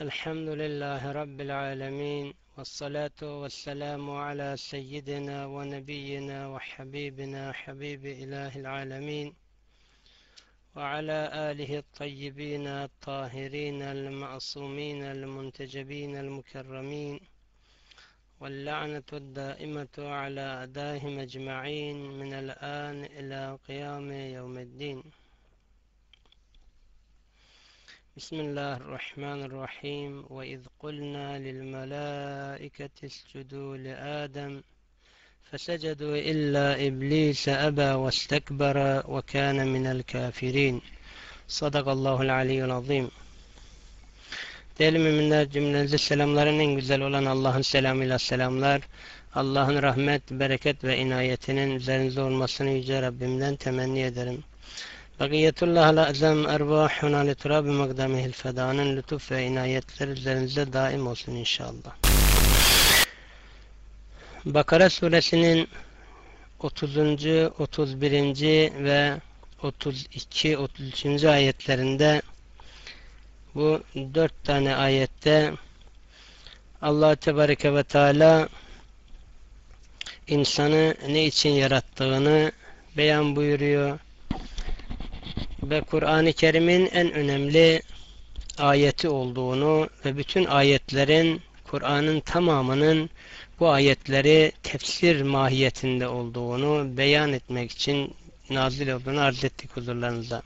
الحمد لله رب العالمين والصلاة والسلام على سيدنا ونبينا وحبيبنا حبيب إله العالمين وعلى آله الطيبين الطاهرين المعصومين المنتجبين المكرمين واللعنة الدائمة على أعدائهم أجمعين من الآن إلى قيام يوم الدين. بسم الله الرحمن الرحيم وإذ قلنا للملائكة اسجدوا لآدم فسجدوا إلا إبليس أبى واستكبر وكان من الكافرين صدق الله العلي العظيم Değerli müminler cümlenize selamların en güzel olan Allah'ın selamıyla selamlar. Allah'ın rahmet, bereket ve inayetinin üzerinize olmasını Yüce Rabbimden temenni ederim. Bakiyetullah azam ervahuna li turabi magdamihil fedanın lütuf ve inayetler üzerinize daim olsun inşallah. Bakara suresinin 30. 31. ve 32 33. ayetlerinde bu dört tane ayette Allah Tebareke ve Teala insanı ne için yarattığını beyan buyuruyor ve Kur'an-ı Kerim'in en önemli ayeti olduğunu ve bütün ayetlerin Kur'an'ın tamamının bu ayetleri tefsir mahiyetinde olduğunu beyan etmek için nazil olduğunu arz ettik huzurlarınıza.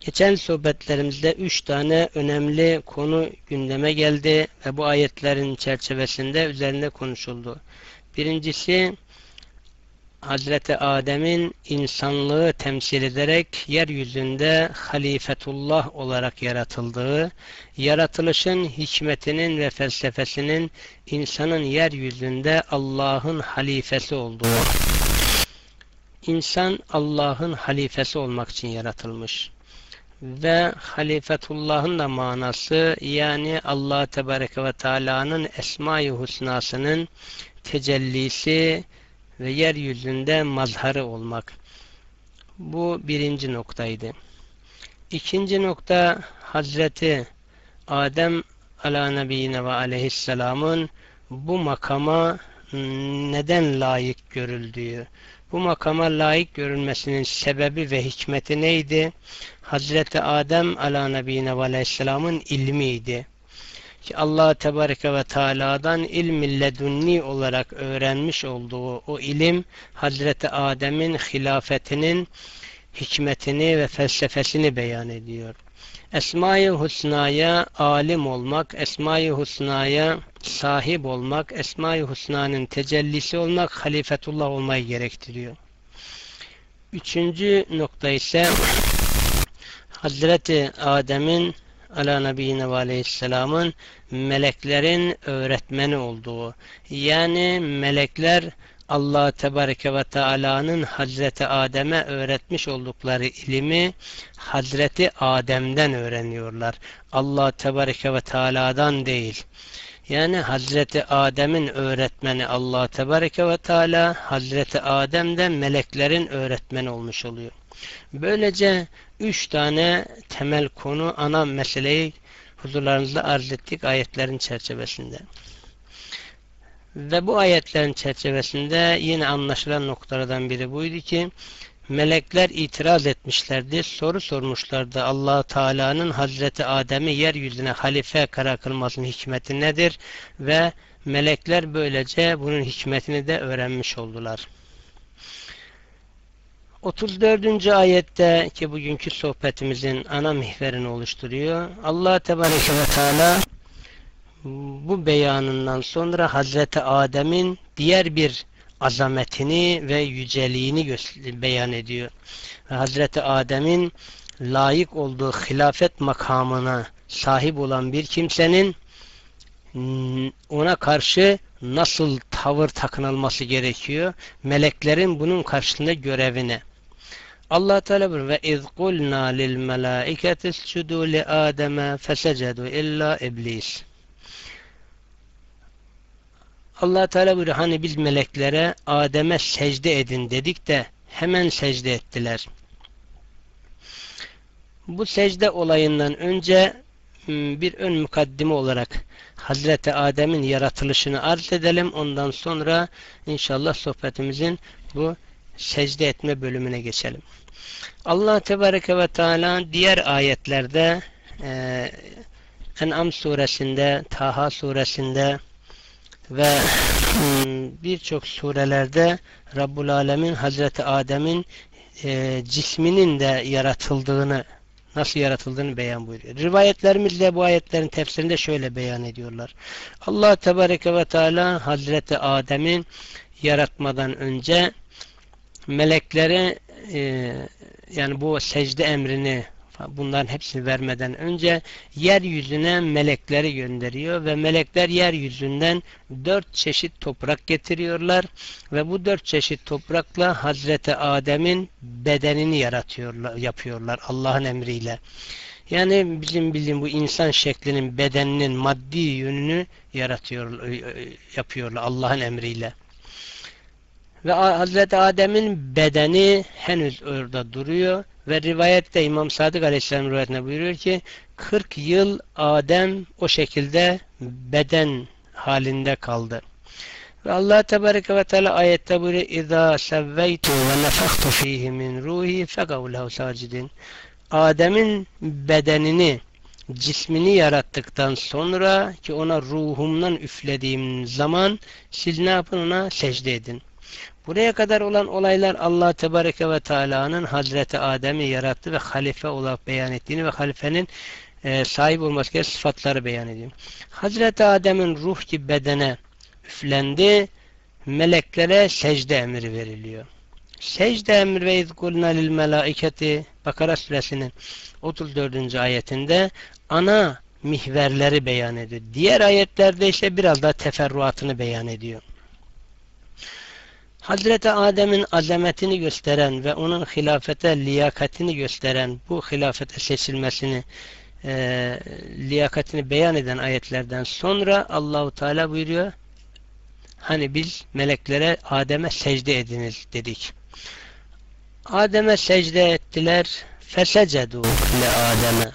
Geçen sohbetlerimizde üç tane önemli konu gündeme geldi ve bu ayetlerin çerçevesinde üzerinde konuşuldu. Birincisi Hazreti Adem'in insanlığı temsil ederek yeryüzünde halifetullah olarak yaratıldığı, yaratılışın hikmetinin ve felsefesinin insanın yeryüzünde Allah'ın halifesi olduğu. İnsan Allah'ın halifesi olmak için yaratılmış. Ve halifetullah'ın da manası yani Allah Tebareke ve Teala'nın Esma-i Husnasının tecellisi, ve yeryüzünde mazharı olmak. Bu birinci noktaydı. İkinci nokta Hazreti Adem ala nebiyine ve aleyhisselamın bu makama neden layık görüldüğü, bu makama layık görülmesinin sebebi ve hikmeti neydi? Hazreti Adem ala nebiyine ve aleyhisselamın ilmiydi ki Allah Tebareke ve Teala'dan ilmi ledunni olarak öğrenmiş olduğu o ilim Hazreti Adem'in hilafetinin hikmetini ve felsefesini beyan ediyor. Esma-i Husna'ya alim olmak, Esma-i Husna'ya sahip olmak, Esma-i Husna'nın tecellisi olmak, halifetullah olmayı gerektiriyor. Üçüncü nokta ise Hazreti Adem'in ala nebiyine ve aleyhisselamın meleklerin öğretmeni olduğu. Yani melekler Allah Tebareke ve Teala'nın Hazreti Adem'e öğretmiş oldukları ilimi Hazreti Adem'den öğreniyorlar. Allah Tebareke ve Teala'dan değil. Yani Hazreti Adem'in öğretmeni Allah Tebareke ve Teala, Hazreti Adem de meleklerin öğretmeni olmuş oluyor. Böylece üç tane temel konu, ana meseleyi huzurlarınızda arz ettik ayetlerin çerçevesinde. Ve bu ayetlerin çerçevesinde yine anlaşılan noktalardan biri buydu ki melekler itiraz etmişlerdi, soru sormuşlardı. allah Teala'nın Hazreti Adem'i yeryüzüne halife karar kılmasının hikmeti nedir? Ve melekler böylece bunun hikmetini de öğrenmiş oldular. 34. ayette ki bugünkü sohbetimizin ana mihverini oluşturuyor. Allah Tebareke ve Teala bu beyanından sonra Hazreti Adem'in diğer bir azametini ve yüceliğini beyan ediyor. Ve Hazreti Adem'in layık olduğu hilafet makamına sahip olan bir kimsenin ona karşı nasıl tavır takınılması gerekiyor? Meleklerin bunun karşısında görevine. Allah Teala buyuruyor ve iz kulna lil melaiketi iscudu li Adem'e fesecedu illa iblis. Allah Teala buyuruyor hani biz meleklere Adem'e secde edin dedik de hemen secde ettiler. Bu secde olayından önce m, bir ön mukaddime olarak Hazreti Adem'in yaratılışını arz edelim. Ondan sonra inşallah sohbetimizin bu secde etme bölümüne geçelim. Allah Tebareke ve Teala diğer ayetlerde e, En'am suresinde, Taha suresinde ve m, birçok surelerde Rabbul Alemin Hazreti Adem'in e, cisminin de yaratıldığını nasıl yaratıldığını beyan buyuruyor. Rivayetlerimizde bu ayetlerin tefsirinde şöyle beyan ediyorlar. Allah Tebareke ve Teala Hazreti Adem'in yaratmadan önce melekleri e, yani bu secde emrini bunların hepsini vermeden önce yeryüzüne melekleri gönderiyor ve melekler yeryüzünden dört çeşit toprak getiriyorlar ve bu dört çeşit toprakla Hazreti Adem'in bedenini yaratıyorlar, yapıyorlar Allah'ın emriyle. Yani bizim bildiğim bu insan şeklinin bedeninin maddi yönünü yaratıyor, yapıyorlar Allah'ın emriyle. Ve Hazreti Adem'in bedeni henüz orada duruyor ve rivayette İmam Sadık Aleyhisselam rivayetine buyuruyor ki 40 yıl Adem o şekilde beden halinde kaldı. Ve Allah Tebareke ve Teala ayette buyuruyor İzâ sevveytu ve nefaktu fîhî min ruhi fekavlehu sacidin Adem'in bedenini cismini yarattıktan sonra ki ona ruhumdan üflediğim zaman siz ne yapın ona secde edin. Buraya kadar olan olaylar Allah Tebareke ve Teala'nın Hazreti Adem'i yarattı ve halife olarak beyan ettiğini ve halifenin e, sahip olması gereken sıfatları beyan ediyor. Hazreti Adem'in ruh ki bedene üflendi, meleklere secde emri veriliyor. Secde emri ve izkulna lil melaiketi Bakara suresinin 34. ayetinde ana mihverleri beyan ediyor. Diğer ayetlerde ise biraz daha teferruatını beyan ediyor. Hazreti Adem'in azametini gösteren ve onun hilafete liyakatini gösteren bu hilafete seçilmesini e, liyakatini beyan eden ayetlerden sonra Allahu Teala buyuruyor hani biz meleklere Adem'e secde ediniz dedik. Adem'e secde ettiler fesecedu le Adem'e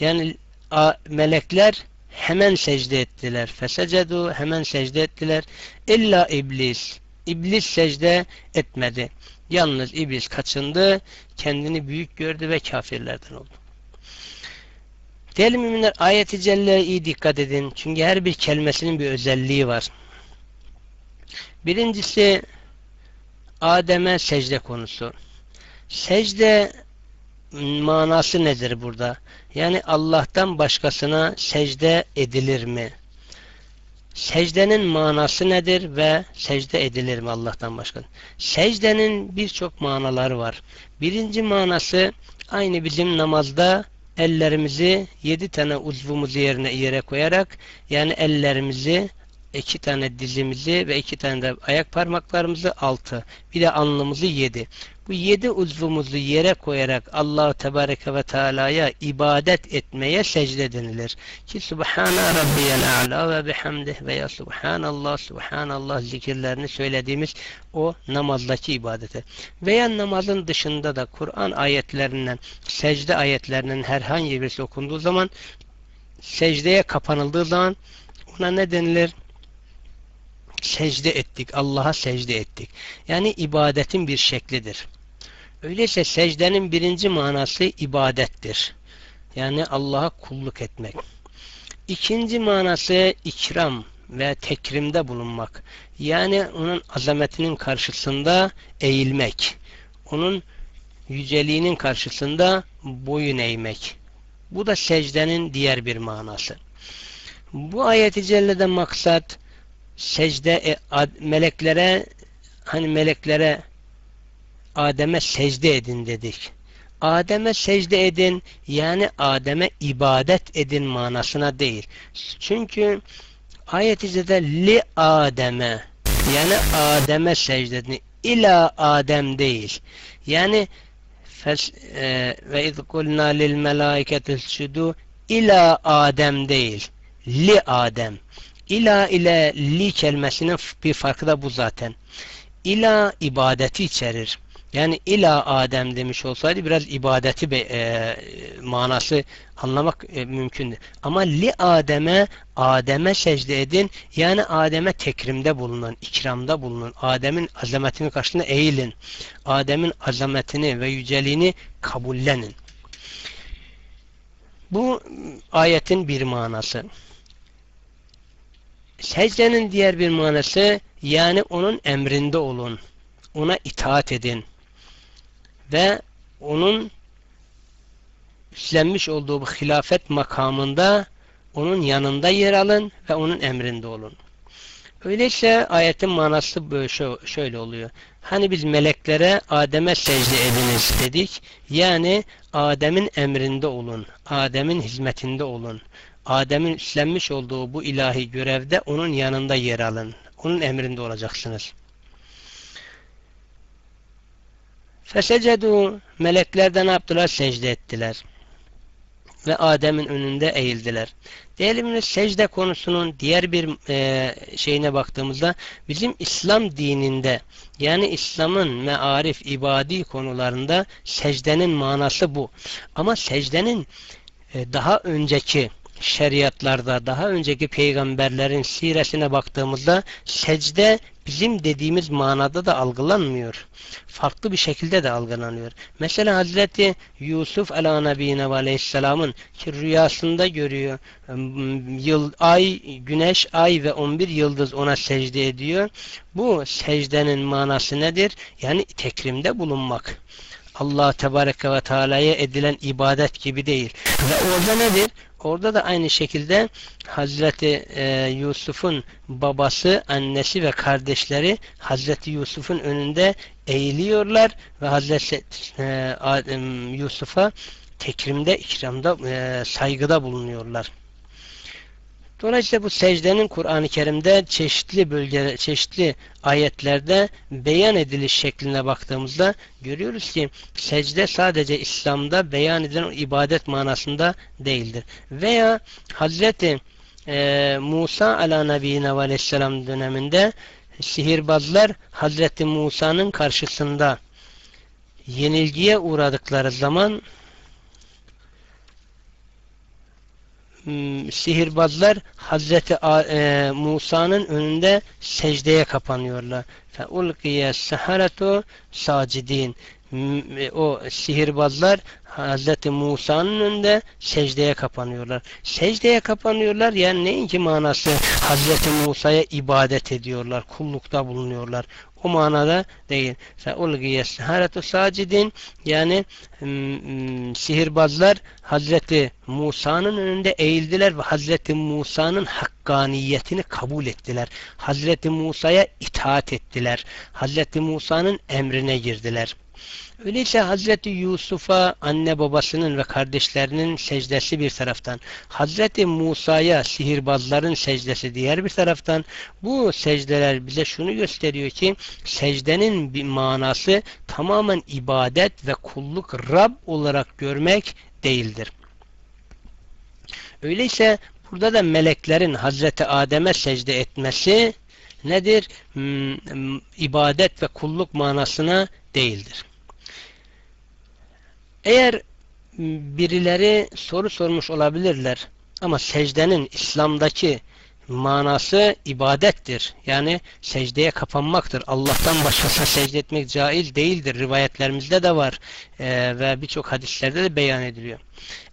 yani a, melekler hemen secde ettiler. Fesecedu hemen secde ettiler. İlla iblis İblis secde etmedi. Yalnız iblis kaçındı, kendini büyük gördü ve kafirlerden oldu. Değerli müminler ayeti celleye iyi dikkat edin. Çünkü her bir kelimesinin bir özelliği var. Birincisi Adem'e secde konusu. Secde manası nedir burada? Yani Allah'tan başkasına secde edilir mi? Secdenin manası nedir ve secde edilir mi Allah'tan başka? Secdenin birçok manaları var. Birinci manası aynı bizim namazda ellerimizi yedi tane uzvumuzu yerine yere koyarak yani ellerimizi iki tane dizimizi ve iki tane de ayak parmaklarımızı altı bir de alnımızı yedi. Bu yedi uzvumuzu yere koyarak Allah Tebareke ve Teala'ya ibadet etmeye secde denilir. Ki Subhana Rabbiyel A'la ve bihamdih veya Subhanallah Subhanallah zikirlerini söylediğimiz o namazdaki ibadete. Veya namazın dışında da Kur'an ayetlerinden, secde ayetlerinin herhangi birisi okunduğu zaman secdeye kapanıldığı zaman ona ne denilir? Secde ettik. Allah'a secde ettik. Yani ibadetin bir şeklidir. Öyleyse secdenin birinci manası ibadettir. Yani Allah'a kulluk etmek. İkinci manası ikram ve tekrimde bulunmak. Yani onun azametinin karşısında eğilmek. Onun yüceliğinin karşısında boyun eğmek. Bu da secdenin diğer bir manası. Bu ayeti cellede maksat secde e, meleklere hani meleklere Adem'e secde edin dedik. Adem'e secde edin yani Adem'e ibadet edin manasına değil. Çünkü ayet-i li Adem'e yani Adem'e secde edin. İla Adem değil. Yani e, ve iz kulna lil melaiketi sudu ila Adem değil. Li Adem. İla ile li kelimesinin bir farkı da bu zaten. İla ibadeti içerir. Yani ila Adem demiş olsaydı biraz ibadeti be, e, manası anlamak e, mümkündü. Ama li Adem'e Adem'e secde edin. Yani Adem'e tekrimde bulunun, ikramda bulunun. Adem'in azametini karşısında eğilin. Adem'in azametini ve yüceliğini kabullenin. Bu ayetin bir manası. Secdenin diğer bir manası yani onun emrinde olun. Ona itaat edin. Ve onun üstlenmiş olduğu bu hilafet makamında onun yanında yer alın ve onun emrinde olun. Öyleyse ayetin manası böyle şöyle oluyor. Hani biz meleklere Adem'e secde ediniz dedik. Yani Adem'in emrinde olun. Adem'in hizmetinde olun. Adem'in üstlenmiş olduğu bu ilahi görevde onun yanında yer alın. Onun emrinde olacaksınız. Fesecedu melekler de ne yaptılar? Secde ettiler. Ve Adem'in önünde eğildiler. Değerli secde konusunun diğer bir e, şeyine baktığımızda bizim İslam dininde yani İslam'ın mearif, ibadi konularında secdenin manası bu. Ama secdenin e, daha önceki şeriatlarda daha önceki peygamberlerin siresine baktığımızda secde bizim dediğimiz manada da algılanmıyor. Farklı bir şekilde de algılanıyor. Mesela Hazreti Yusuf ve aleyhisselamın ki rüyasında görüyor. Yıl, ay, güneş, ay ve 11 yıldız ona secde ediyor. Bu secdenin manası nedir? Yani tekrimde bulunmak. Allah Tebareke ve Teala'ya edilen ibadet gibi değil. Ve orada nedir? Orada da aynı şekilde Hazreti e, Yusuf'un babası, annesi ve kardeşleri Hazreti Yusuf'un önünde eğiliyorlar ve Hazreti e, Yusuf'a tekrimde, ikramda, e, saygıda bulunuyorlar. Dolayısıyla bu secdenin Kur'an-ı Kerim'de çeşitli bölge, çeşitli ayetlerde beyan ediliş şekline baktığımızda görüyoruz ki secde sadece İslam'da beyan edilen ibadet manasında değildir. Veya Hazreti e, Musa ala nebiyine aleyhisselam döneminde sihirbazlar Hazreti Musa'nın karşısında yenilgiye uğradıkları zaman sihirbazlar Hazreti e, Musa'nın önünde secdeye kapanıyorlar. Sacidin. Hmm, e, e, o sihirbazlar Hz. Musa'nın önünde secdeye kapanıyorlar. Secdeye kapanıyorlar yani neyin ki manası? Hz. Musa'ya ibadet ediyorlar. Kullukta bulunuyorlar. O manada değil. Ulgiye seharetu sacidin yani sihirbazlar Hazreti Musa'nın önünde eğildiler ve Hazreti Musa'nın hakkaniyetini kabul ettiler. Hazreti Musa'ya itaat ettiler. Hazreti Musa'nın emrine girdiler. Öyleyse Hazreti Yusuf'a anne babasının ve kardeşlerinin secdesi bir taraftan, Hazreti Musa'ya sihirbazların secdesi diğer bir taraftan, bu secdeler bize şunu gösteriyor ki secdenin bir manası tamamen ibadet ve kulluk Rab olarak görmek değildir. Öyleyse burada da meleklerin Hazreti Adem'e secde etmesi nedir? Hmm, ibadet ve kulluk manasına değildir. Eğer birileri soru sormuş olabilirler ama secdenin İslam'daki manası ibadettir. Yani secdeye kapanmaktır. Allah'tan başkasına secde etmek caiz değildir. Rivayetlerimizde de var ee, ve birçok hadislerde de beyan ediliyor.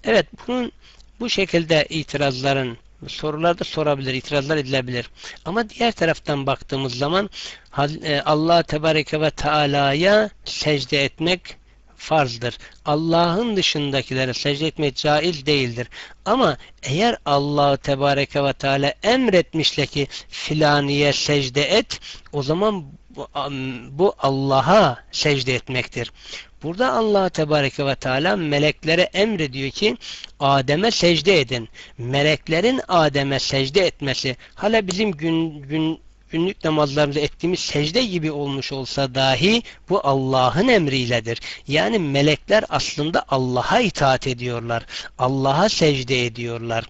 Evet bunun bu şekilde itirazların sorularda sorabilir, itirazlar edilebilir. Ama diğer taraftan baktığımız zaman e, Allah Tebareke ve Teala'ya secde etmek farzdır. Allah'ın dışındakilere secde etmek caiz değildir. Ama eğer Allah Tebareke ve Teala emretmişle ki filaniye secde et o zaman bu Allah'a secde etmektir. Burada Allah Tebareke ve Teala meleklere emrediyor ki Adem'e secde edin. Meleklerin Adem'e secde etmesi hala bizim gün, gün günlük namazlarımızda ettiğimiz secde gibi olmuş olsa dahi bu Allah'ın emriyledir. Yani melekler aslında Allah'a itaat ediyorlar. Allah'a secde ediyorlar.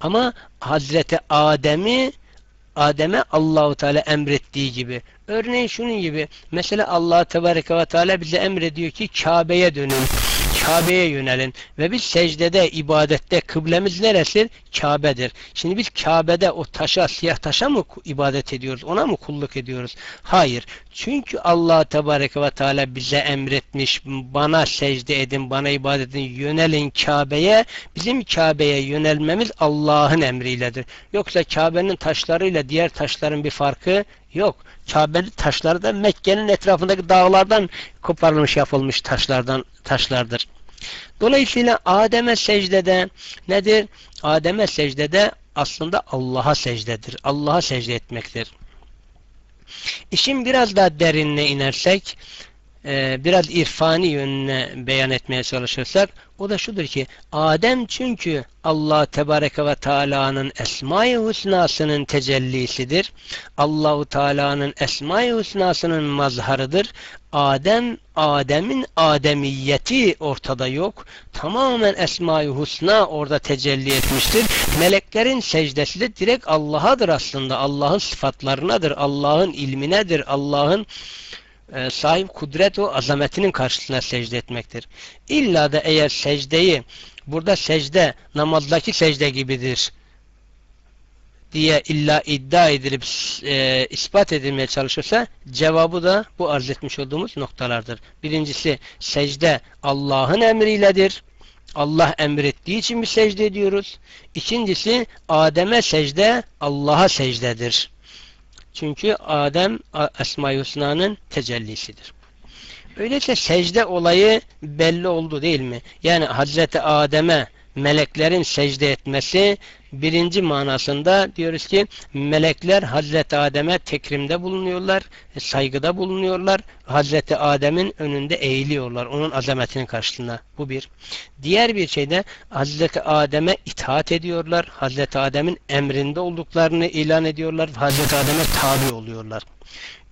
Ama Hazreti Adem'i Adem'e Allahu Teala emrettiği gibi Örneğin şunun gibi. Mesela Allah Tebareke ve Teala bize emrediyor ki Kabe'ye dönün. Kabe'ye yönelin. Ve biz secdede, ibadette kıblemiz neresi? Kabe'dir. Şimdi biz Kabe'de o taşa, siyah taşa mı ibadet ediyoruz? Ona mı kulluk ediyoruz? Hayır. Çünkü Allah Tebareke ve Teala bize emretmiş. Bana secde edin, bana ibadet edin. Yönelin Kabe'ye. Bizim Kabe'ye yönelmemiz Allah'ın emriyledir. Yoksa Kabe'nin taşlarıyla diğer taşların bir farkı yok. Kabe'li taşları da Mekke'nin etrafındaki dağlardan koparılmış yapılmış taşlardan taşlardır. Dolayısıyla Adem'e secdede nedir? Adem'e secdede aslında Allah'a secdedir. Allah'a secde etmektir. İşin biraz daha derinine inersek e, biraz irfani yönüne beyan etmeye çalışırsak o da şudur ki Adem çünkü Allah Tebareke ve Teala'nın Esma-i Hüsna'sının tecellisidir. Allahu Teala'nın Esma-i Hüsna'sının mazharıdır. Adem, Adem'in ademiyeti ortada yok. Tamamen Esma-i Hüsna orada tecelli etmiştir. Meleklerin secdesi de direkt Allah'adır aslında. Allah'ın sıfatlarınadır. Allah'ın ilminedir. Allah'ın e, sahip kudret o azametinin karşısına secde etmektir. İlla da eğer secdeyi burada secde namazdaki secde gibidir diye illa iddia edilip e, ispat edilmeye çalışırsa cevabı da bu arz etmiş olduğumuz noktalardır. Birincisi secde Allah'ın emriyledir. Allah emrettiği için bir secde ediyoruz. İkincisi Adem'e secde Allah'a secdedir. Çünkü Adem Esma-i Hüsna'nın tecellisidir. Öyleyse secde olayı belli oldu değil mi? Yani Hazreti Adem'e meleklerin secde etmesi birinci manasında diyoruz ki melekler Hazreti Adem'e tekrimde bulunuyorlar, saygıda bulunuyorlar. Hazreti Adem'in önünde eğiliyorlar. Onun azametinin karşısında. Bu bir. Diğer bir şeyde Hazreti Adem'e itaat ediyorlar. Hazreti Adem'in emrinde olduklarını ilan ediyorlar. Hazreti Adem'e tabi oluyorlar.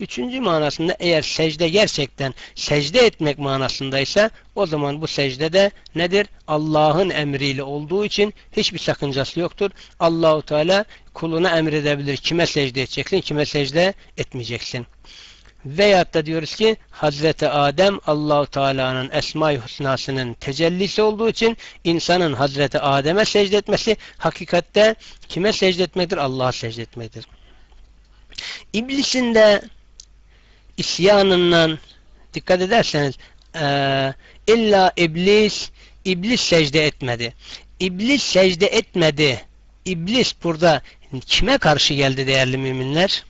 Üçüncü manasında eğer secde gerçekten secde etmek manasındaysa o zaman bu secde de nedir? Allah'ın emriyle olduğu için hiçbir sakıncası yoktur. Allahu Teala kuluna emredebilir. Kime secde edeceksin, kime secde etmeyeceksin. Veyahut da diyoruz ki Hazreti Adem Allahu Teala'nın Esma-i Hüsna'sının tecellisi olduğu için insanın Hazreti Adem'e secde etmesi hakikatte kime secde etmektir? Allah'a secde etmektir. İblisin de isyanından dikkat ederseniz e, illa iblis iblis secde etmedi. İblis secde etmedi. İblis burada kime karşı geldi değerli müminler?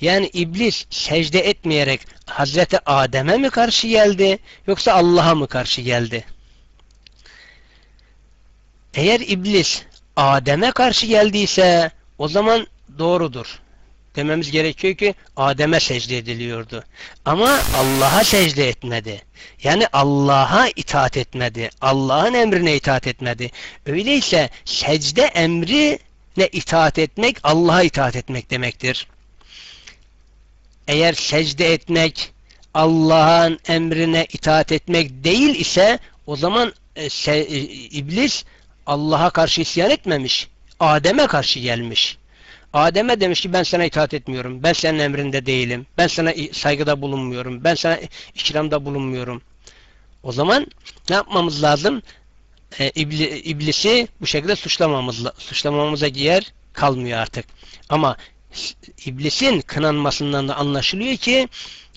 Yani iblis secde etmeyerek Hazreti Adem'e mi karşı geldi yoksa Allah'a mı karşı geldi? Eğer iblis Adem'e karşı geldiyse o zaman doğrudur dememiz gerekiyor ki Adem'e secde ediliyordu. Ama Allah'a secde etmedi. Yani Allah'a itaat etmedi. Allah'ın emrine itaat etmedi. Öyleyse secde emri ne itaat etmek Allah'a itaat etmek demektir. Eğer secde etmek Allah'ın emrine itaat etmek değil ise o zaman e, e, iblis Allah'a karşı isyan etmemiş. Adem'e karşı gelmiş. Adem'e demiş ki ben sana itaat etmiyorum. Ben senin emrinde değilim. Ben sana saygıda bulunmuyorum. Ben sana ikramda bulunmuyorum. O zaman ne yapmamız lazım? Ee, ibli, iblisi bu şekilde suçlamamız, suçlamamıza yer kalmıyor artık. Ama iblisin kınanmasından da anlaşılıyor ki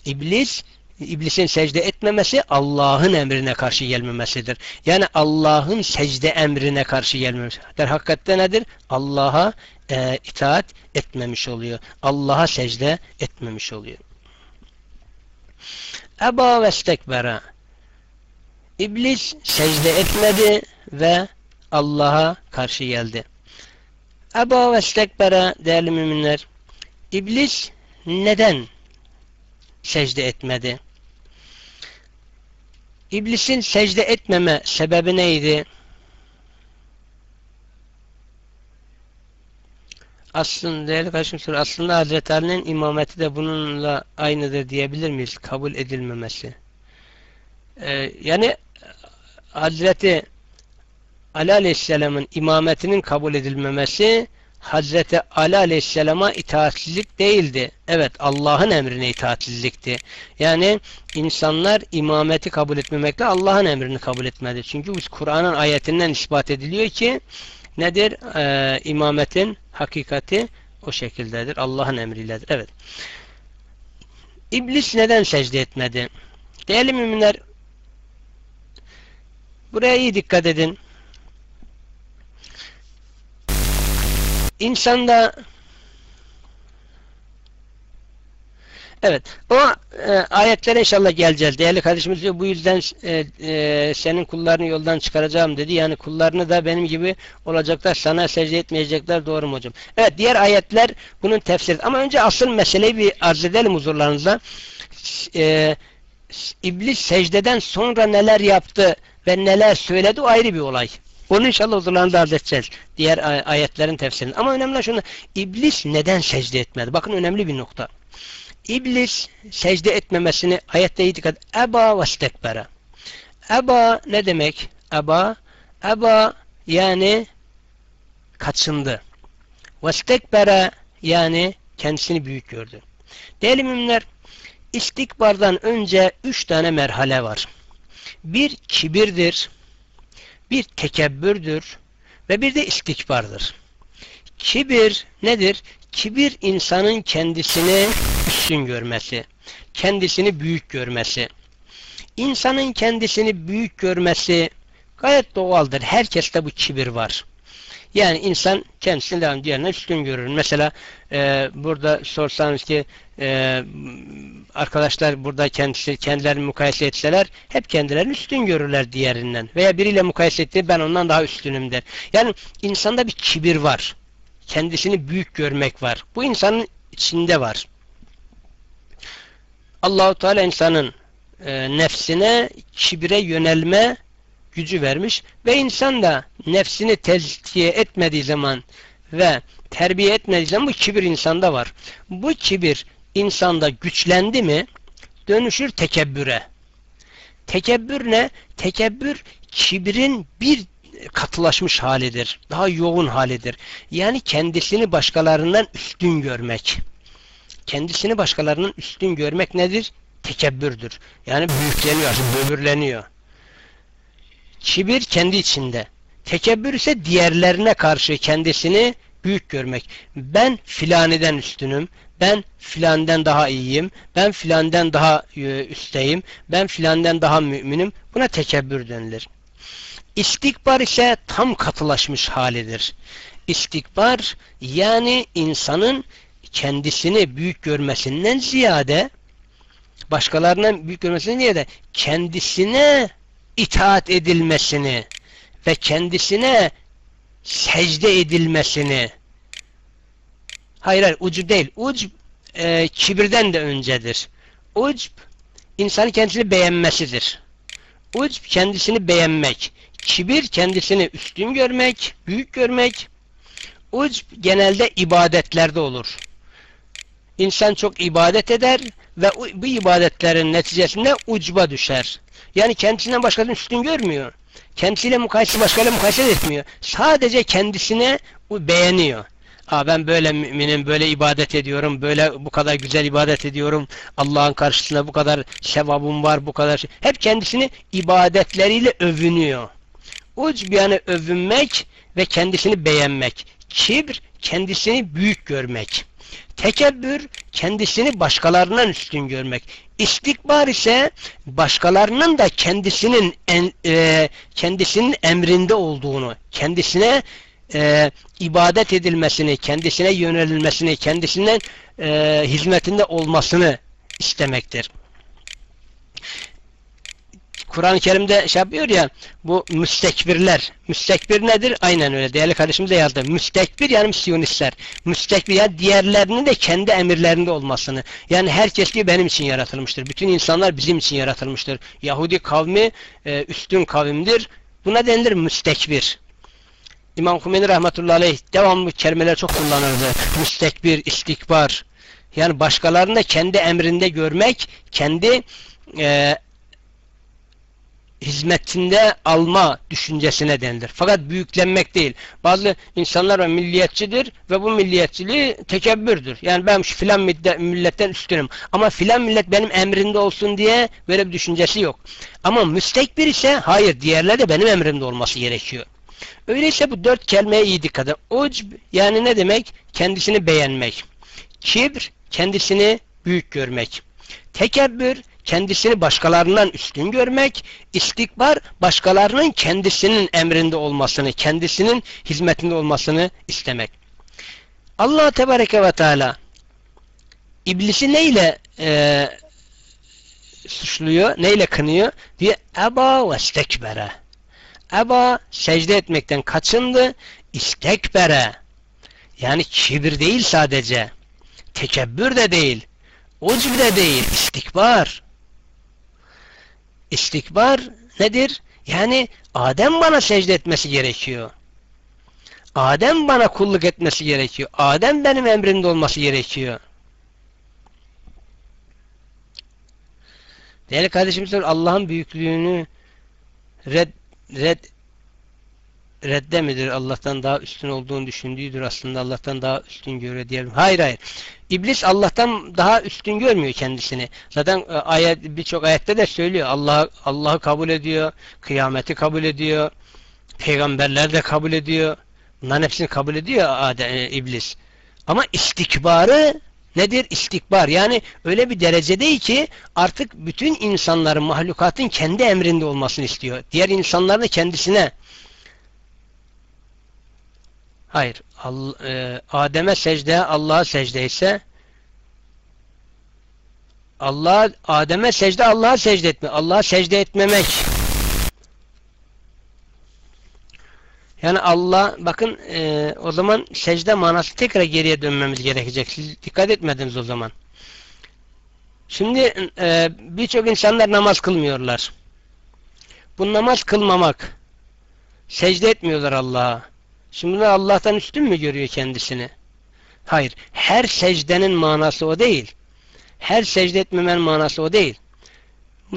iblis iblisin secde etmemesi Allah'ın emrine karşı gelmemesidir. Yani Allah'ın secde emrine karşı gelmemesidir. Hakikatte nedir? Allah'a e, itaat etmemiş oluyor. Allah'a secde etmemiş oluyor. Eba ve stekbera İblis secde etmedi ve Allah'a karşı geldi. Eba ve stekbera değerli müminler İblis neden secde etmedi? İblisin secde etmeme sebebi neydi? Aslında değerli kardeşim aslında Hazreti Ali'nin imameti de bununla aynıdır diyebilir miyiz? Kabul edilmemesi. Ee, yani Hazreti Ali Aleyhisselam'ın imametinin kabul edilmemesi Hazreti Ali Aleyhisselam'a itaatsizlik değildi. Evet Allah'ın emrine itaatsizlikti. Yani insanlar imameti kabul etmemekle Allah'ın emrini kabul etmedi. Çünkü biz Kur'an'ın ayetinden ispat ediliyor ki nedir? Ee, imametin hakikati o şekildedir. Allah'ın emriyledir. Evet. İblis neden secde etmedi? Değerli müminler buraya iyi dikkat edin. İnsanda Evet. O e, ayetlere inşallah geleceğiz. Değerli kardeşimiz diyor bu yüzden e, e, senin kullarını yoldan çıkaracağım dedi. Yani kullarını da benim gibi olacaklar. Sana secde etmeyecekler. Doğru mu hocam? Evet. Diğer ayetler bunun tefsiri. Ama önce asıl meseleyi bir arz edelim huzurlarınıza. E, İblis secdeden sonra neler yaptı ve neler söyledi o ayrı bir olay. Onu inşallah huzurlarında arz edeceğiz. Diğer ayetlerin tefsirini. Ama önemli şunu. İblis neden secde etmedi? Bakın önemli bir nokta. İblis secde etmemesini ayette dikkat. Eba ve stekbere. Eba ne demek? Eba, eba yani kaçındı. Ve stekbere yani kendisini büyük gördü. Değerli müminler, istikbardan önce üç tane merhale var. Bir kibirdir, bir tekebbürdür ve bir de istikbardır. Kibir nedir? Kibir insanın kendisini üstün görmesi, kendisini büyük görmesi. İnsanın kendisini büyük görmesi gayet doğaldır. Herkeste bu kibir var. Yani insan kendisini devam diğerine üstün görür. Mesela e, burada sorsanız ki e, arkadaşlar burada kendisi, kendilerini mukayese etseler hep kendilerini üstün görürler diğerinden. Veya biriyle mukayese etti ben ondan daha üstünüm der. Yani insanda bir kibir var. Kendisini büyük görmek var. Bu insanın içinde var. Allahu Teala insanın e, nefsine kibire yönelme gücü vermiş ve insan da nefsini tezkiye etmediği zaman ve terbiye etmediği zaman bu kibir insanda var. Bu kibir insanda güçlendi mi dönüşür tekebbüre. Tekebbür ne? Tekebbür kibrin bir katılaşmış halidir. Daha yoğun halidir. Yani kendisini başkalarından üstün görmek. Kendisini başkalarının üstün görmek nedir? Tekebbürdür. Yani büyükleniyor, böbürleniyor. Kibir kendi içinde. Tekebbür ise diğerlerine karşı kendisini büyük görmek. Ben filaniden üstünüm, ben filandan daha iyiyim, ben filandan daha e, üsteyim, ben filandan daha müminim. Buna tekebbür denilir. İstikbar ise tam katılaşmış halidir. İstikbar yani insanın kendisini büyük görmesinden ziyade başkalarından büyük görmesinden ziyade kendisine itaat edilmesini ve kendisine secde edilmesini hayır hayır ucu değil. Ucb e, kibirden de öncedir. Ucb insanın kendisini beğenmesidir. Ucb kendisini beğenmek. Kibir kendisini üstün görmek, büyük görmek. Ucb genelde ibadetlerde olur. İnsan çok ibadet eder ve bu ibadetlerin neticesinde ucba düşer. Yani kendisinden başkasını üstün görmüyor. Kendisiyle mukayese başkalarıyla mukayese etmiyor. Sadece kendisine beğeniyor. Aa ben böyle müminim, böyle ibadet ediyorum, böyle bu kadar güzel ibadet ediyorum. Allah'ın karşısında bu kadar sevabım var, bu kadar şey. Hep kendisini ibadetleriyle övünüyor. Uc yani övünmek ve kendisini beğenmek. Kibr kendisini büyük görmek. Tekebbür kendisini başkalarından üstün görmek. İstikbar ise başkalarının da kendisinin en, e, kendisinin emrinde olduğunu, kendisine e, ibadet edilmesini, kendisine yönelilmesini, kendisinin e, hizmetinde olmasını istemektir. Kur'an-ı Kerim'de şey yapıyor ya bu müstekbirler. Müstekbir nedir? Aynen öyle. Değerli kardeşimiz de yazdı. Müstekbir yani Siyonistler. Müstekbir yani diğerlerinin de kendi emirlerinde olmasını. Yani herkes gibi benim için yaratılmıştır. Bütün insanlar bizim için yaratılmıştır. Yahudi kavmi e, üstün kavimdir. Buna denilir müstekbir. İmam Hümeyni rahmetullahi aleyh devamlı kelimeler çok kullanırdı. Müstekbir, istikbar. Yani başkalarını da kendi emrinde görmek, kendi e, hizmetinde alma düşüncesine denilir. Fakat büyüklenmek değil. Bazı insanlar milliyetçidir ve bu milliyetçiliği tekebbürdür. Yani ben şu filan milletten üstünüm. Ama filan millet benim emrimde olsun diye böyle bir düşüncesi yok. Ama müstekbir ise hayır diğerleri de benim emrimde olması gerekiyor. Öyleyse bu dört kelimeye iyi dikkat edin. Ucb yani ne demek? Kendisini beğenmek. Kibr kendisini büyük görmek. Tekebbür kendisini başkalarından üstün görmek, istikbar başkalarının kendisinin emrinde olmasını, kendisinin hizmetinde olmasını istemek. Allah Tebareke ve Teala iblisi neyle e, suçluyor, neyle kınıyor? Diye eba ve stekbere. Eba secde etmekten kaçındı, istekbere. Yani kibir değil sadece. Tekebbür de değil. Ucb de değil. istikbar. İstikbar nedir? Yani Adem bana secde etmesi gerekiyor. Adem bana kulluk etmesi gerekiyor. Adem benim emrimde olması gerekiyor. Değerli kardeşimizler Allah'ın büyüklüğünü red, red redde midir? Allah'tan daha üstün olduğunu düşündüğüdür aslında Allah'tan daha üstün görüyor diyelim. Hayır hayır. İblis Allah'tan daha üstün görmüyor kendisini. Zaten e, ayet birçok ayette de söylüyor. Allah Allah'ı kabul ediyor, kıyameti kabul ediyor, peygamberler de kabul ediyor. Bunların hepsini kabul ediyor Adem, e, iblis. Ama istikbarı nedir? İstikbar. Yani öyle bir derece değil ki artık bütün insanların, mahlukatın kendi emrinde olmasını istiyor. Diğer insanların kendisine Hayır. E, Adem'e secde, Allah'a secde ise Allah Adem'e secde, Allah'a secde etme. Allah'a secde etmemek. Yani Allah bakın e, o zaman secde manası tekrar geriye dönmemiz gerekecek. Siz dikkat etmediniz o zaman. Şimdi e, birçok insanlar namaz kılmıyorlar. Bu namaz kılmamak. Secde etmiyorlar Allah'a. Şimdi bunlar Allah'tan üstün mü görüyor kendisini? Hayır. Her secdenin manası o değil. Her secde etmemenin manası o değil.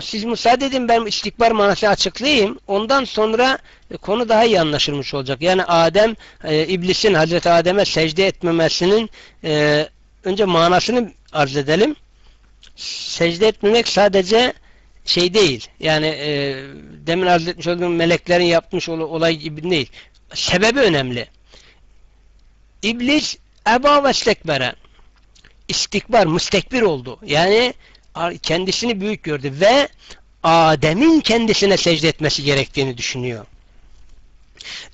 Siz müsaade edin ben istikbar manasını açıklayayım. Ondan sonra e, konu daha iyi anlaşılmış olacak. Yani Adem, e, iblisin Hazreti Adem'e secde etmemesinin e, önce manasını arz edelim. Secde etmemek sadece şey değil. Yani e, demin arz etmiş olduğum meleklerin yapmış olay gibi değil sebebi önemli. İblis eba ve istekbere istikbar, müstekbir oldu. Yani kendisini büyük gördü ve Adem'in kendisine secde etmesi gerektiğini düşünüyor.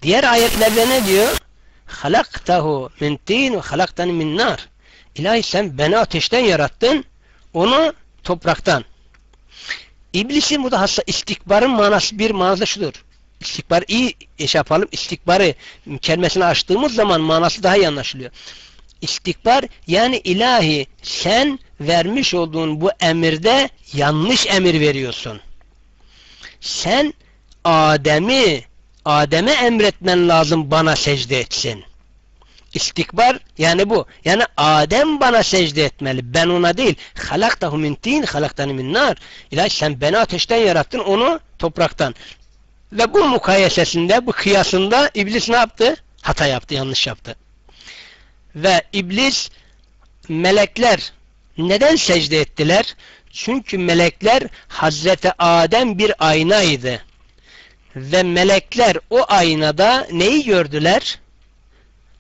Diğer ayetlerde ne diyor? halaktahu min tin ve halaktani min nar. İlahi sen beni ateşten yarattın, onu topraktan. İblisin bu da hassa istikbarın manası bir manası şudur istikbar iyi iş yapalım. İstikbarı kelimesini açtığımız zaman manası daha iyi anlaşılıyor. İstikbar yani ilahi sen vermiş olduğun bu emirde yanlış emir veriyorsun. Sen Adem'i Adem'e emretmen lazım bana secde etsin. İstikbar yani bu. Yani Adem bana secde etmeli. Ben ona değil. Halaktahu min tin, halaktani min nar. İlahi sen beni ateşten yarattın, onu topraktan. Ve bu mukayesesinde, bu kıyasında iblis ne yaptı? Hata yaptı, yanlış yaptı. Ve iblis melekler neden secde ettiler? Çünkü melekler Hazreti Adem bir aynaydı. Ve melekler o aynada neyi gördüler?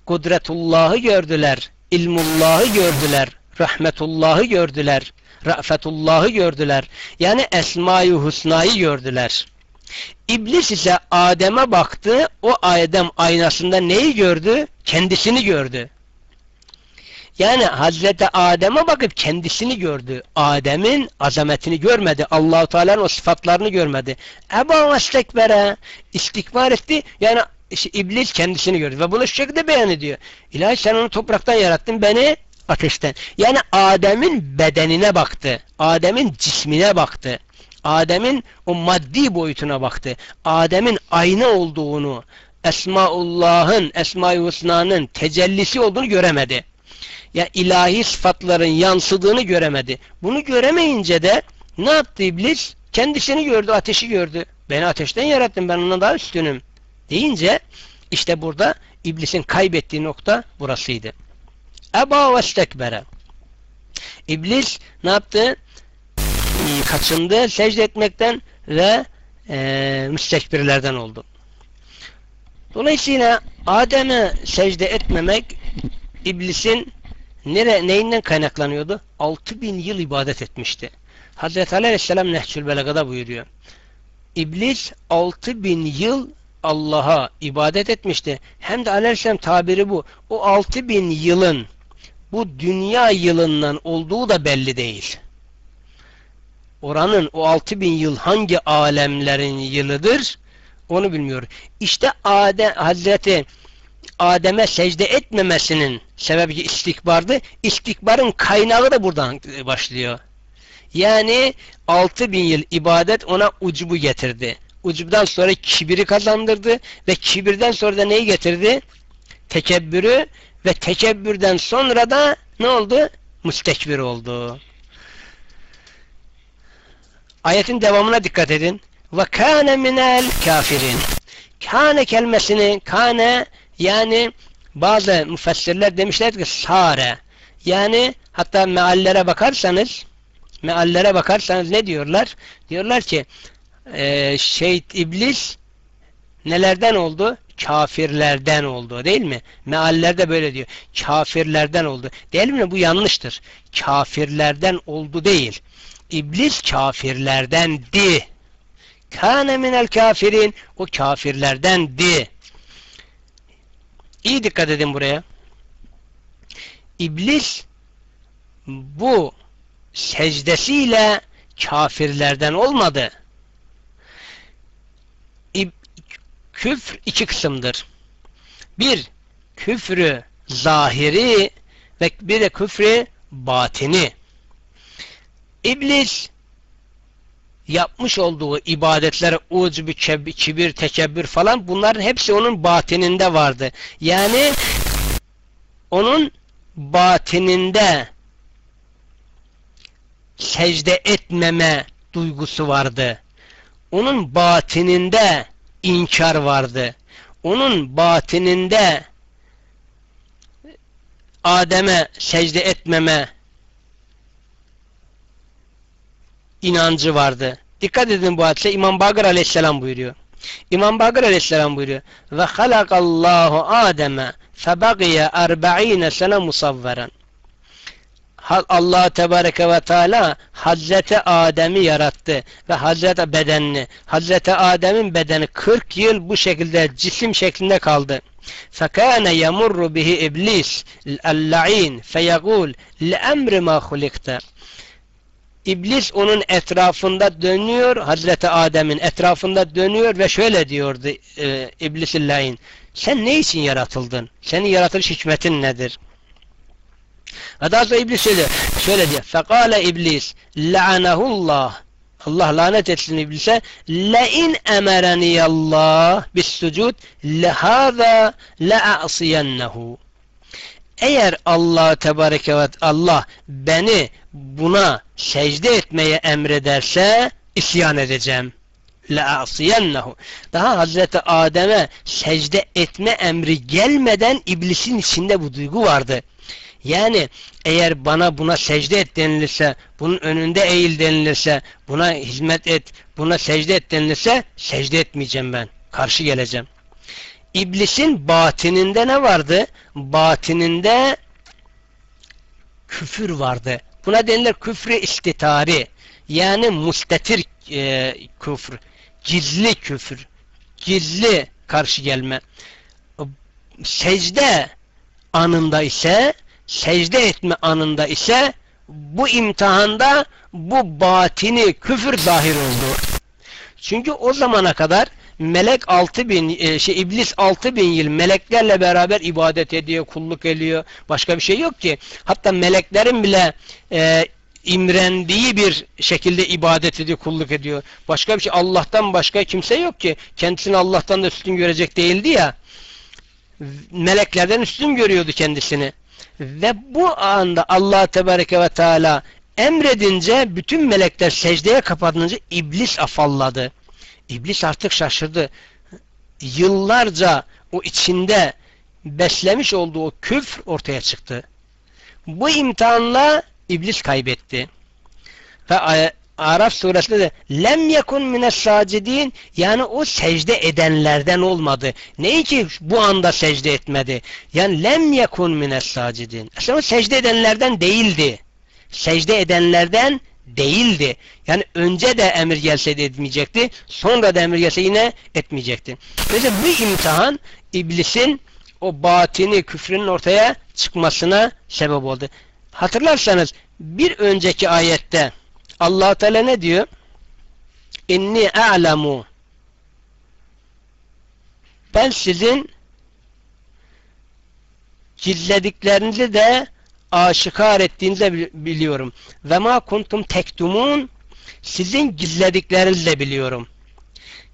Kudretullah'ı gördüler, ilmullah'ı gördüler, rahmetullah'ı gördüler, rafetullah'ı gördüler. Yani Esma-i Husna'yı gördüler. İblis ise Adem'e baktı. O Adem aynasında neyi gördü? Kendisini gördü. Yani Hazreti Adem'e bakıp kendisini gördü. Adem'in azametini görmedi. Allahu Teala'nın o sıfatlarını görmedi. Eba istekbere istikbar etti. Yani işte iblis kendisini gördü. Ve bunu şu şekilde beyan ediyor. İlahi sen onu topraktan yarattın beni ateşten. Yani Adem'in bedenine baktı. Adem'in cismine baktı. Adem'in o maddi boyutuna baktı. Adem'in ayna olduğunu, Esmaullah'ın, Esma-i Hüsna'nın tecellisi olduğunu göremedi. Ya ilahi sıfatların yansıdığını göremedi. Bunu göremeyince de ne yaptı iblis? Kendisini gördü, ateşi gördü. Beni ateşten yarattın ben ondan daha üstünüm deyince işte burada iblisin kaybettiği nokta burasıydı. Eba ve stekbere. İblis ne yaptı? Kaçındı secde etmekten ve e, müstekbirlerden oldu. Dolayısıyla Adem'e secde etmemek iblisin nere, neyinden kaynaklanıyordu? 6000 yıl ibadet etmişti. Hazreti Ali Aleyhisselam Nehçül Belaga'da buyuruyor. İblis 6000 yıl Allah'a ibadet etmişti. Hem de Aleyhisselam tabiri bu. O 6000 yılın bu dünya yılından olduğu da belli değil. Oranın o 6000 yıl hangi alemlerin yılıdır onu bilmiyor. İşte Adem, Hazreti Adem'e secde etmemesinin sebebi istikbardı. İstikbarın kaynağı da buradan başlıyor. Yani 6000 yıl ibadet ona ucubu getirdi. Ucubdan sonra kibiri kazandırdı ve kibirden sonra da neyi getirdi? Tekebbürü ve tekebbürden sonra da ne oldu? Müstekbir oldu. Ayetin devamına dikkat edin. Ve kâne minel kafirin. Kâne kelimesini kâne yani bazı müfessirler demişler ki sare. Yani hatta meallere bakarsanız meallere bakarsanız ne diyorlar? Diyorlar ki e, şey iblis nelerden oldu? Kafirlerden oldu değil mi? Meallerde böyle diyor. Kafirlerden oldu. Değil mi? Bu yanlıştır. Kafirlerden oldu değil. İblis kafirlerdendi. Kâne minel kafirin. O kafirlerdendi. İyi dikkat edin buraya. İblis bu secdesiyle kafirlerden olmadı. İb küfr iki kısımdır. Bir, küfrü zahiri ve bir de küfrü batini. İblis yapmış olduğu ibadetler ucbu, kibir, tekebbür falan bunların hepsi onun batininde vardı. Yani onun batininde secde etmeme duygusu vardı. Onun batininde inkar vardı. Onun batininde Adem'e secde etmeme inancı vardı. Dikkat edin bu hadise İmam Bagır aleyhisselam buyuruyor. İmam Bagır aleyhisselam buyuruyor. Ve halakallahu Adem'e febagiye erba'ine sene musavveren. Allah Tebareke ve Teala Hazreti Adem'i yarattı ve Hazreti bedenini Hazreti Adem'in bedeni 40 yıl bu şekilde cisim şeklinde kaldı. فَكَانَ يَمُرُّ بِهِ iblis el-la'in feyegul لِأَمْرِ مَا خُلِقْتَ İblis onun etrafında dönüyor, Hazreti Adem'in etrafında dönüyor ve şöyle diyordu e, İblis-i Lain, sen ne için yaratıldın? Senin yaratılış hikmetin nedir? Ve daha sonra İblis şöyle, şöyle diyor. Fekale İblis, la'anahullah. Allah lanet etsin iblise. Emereni Allah bis sucud lehâzâ le'asiyennehu Eğer Allah tebareke ve Allah beni buna secde etmeye emrederse isyan edeceğim. لَاَعْصِيَنَّهُ Daha Hazreti Adem'e secde etme emri gelmeden iblisin içinde bu duygu vardı. Yani eğer bana buna secde et denilirse, bunun önünde eğil denilirse, buna hizmet et, buna secde et denilirse secde etmeyeceğim ben. Karşı geleceğim. İblisin batininde ne vardı? Batininde küfür vardı. Buna denilir küfrü istitari. Yani mustetir e, küfür. Gizli küfür. Gizli karşı gelme. Secde anında ise secde etme anında ise bu imtihanda bu batini küfür zahir oldu. Çünkü o zamana kadar melek 6000 e, şey iblis 6000 yıl meleklerle beraber ibadet ediyor, kulluk ediyor. Başka bir şey yok ki. Hatta meleklerin bile e, imrendiği bir şekilde ibadet ediyor, kulluk ediyor. Başka bir şey Allah'tan başka kimse yok ki. Kendisini Allah'tan da üstün görecek değildi ya. Meleklerden üstün görüyordu kendisini. Ve bu anda Allah Tebareke ve Teala emredince bütün melekler secdeye kapanınca iblis afalladı. İblis artık şaşırdı. Yıllarca o içinde beslemiş olduğu o küfr ortaya çıktı. Bu imtihanla iblis kaybetti. Ve Araf suresinde de lem yekun mines sacidin yani o secde edenlerden olmadı. Neyi ki bu anda secde etmedi? Yani lem yekun mines sacidin. Aslında o secde edenlerden değildi. Secde edenlerden değildi. Yani önce de emir gelse de etmeyecekti. Sonra da emir gelse yine etmeyecekti. Mesela bu imtihan iblisin o batini küfrünün ortaya çıkmasına sebep oldu. Hatırlarsanız bir önceki ayette allah Teala ne diyor? İnni a'lemu ben sizin gizlediklerinizi de aşikar ettiğinizi biliyorum. Ve ma kuntum tektumun sizin gizlediklerinizi de biliyorum.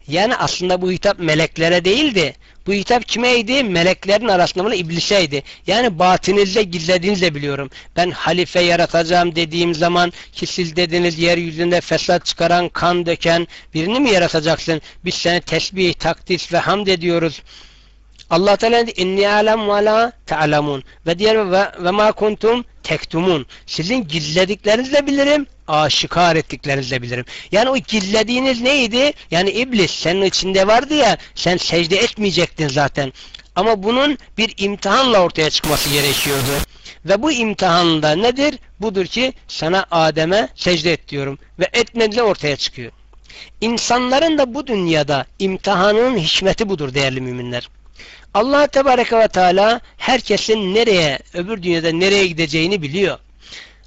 Yani aslında bu hitap meleklere değildi. Bu hitap kimeydi? Meleklerin arasında bunu ibliseydi. Yani batinizde gizlediğinizde biliyorum. Ben halife yaratacağım dediğim zaman ki siz dediniz yeryüzünde fesat çıkaran, kan döken birini mi yaratacaksın? Biz seni tesbih, takdis ve hamd ediyoruz. Allah Teala inni alem ve la ta'lemun ve diğer ve, ve ma kuntum tektumun. Sizin gizlediklerinizi de bilirim, aşikar ettiklerinizi de bilirim. Yani o gizlediğiniz neydi? Yani iblis senin içinde vardı ya, sen secde etmeyecektin zaten. Ama bunun bir imtihanla ortaya çıkması gerekiyordu. Ve bu imtihanda nedir? Budur ki sana Adem'e secde et diyorum. Ve etmediğinde ortaya çıkıyor. İnsanların da bu dünyada imtihanın hikmeti budur değerli müminler. Allah Tebareke ve Teala herkesin nereye, öbür dünyada nereye gideceğini biliyor.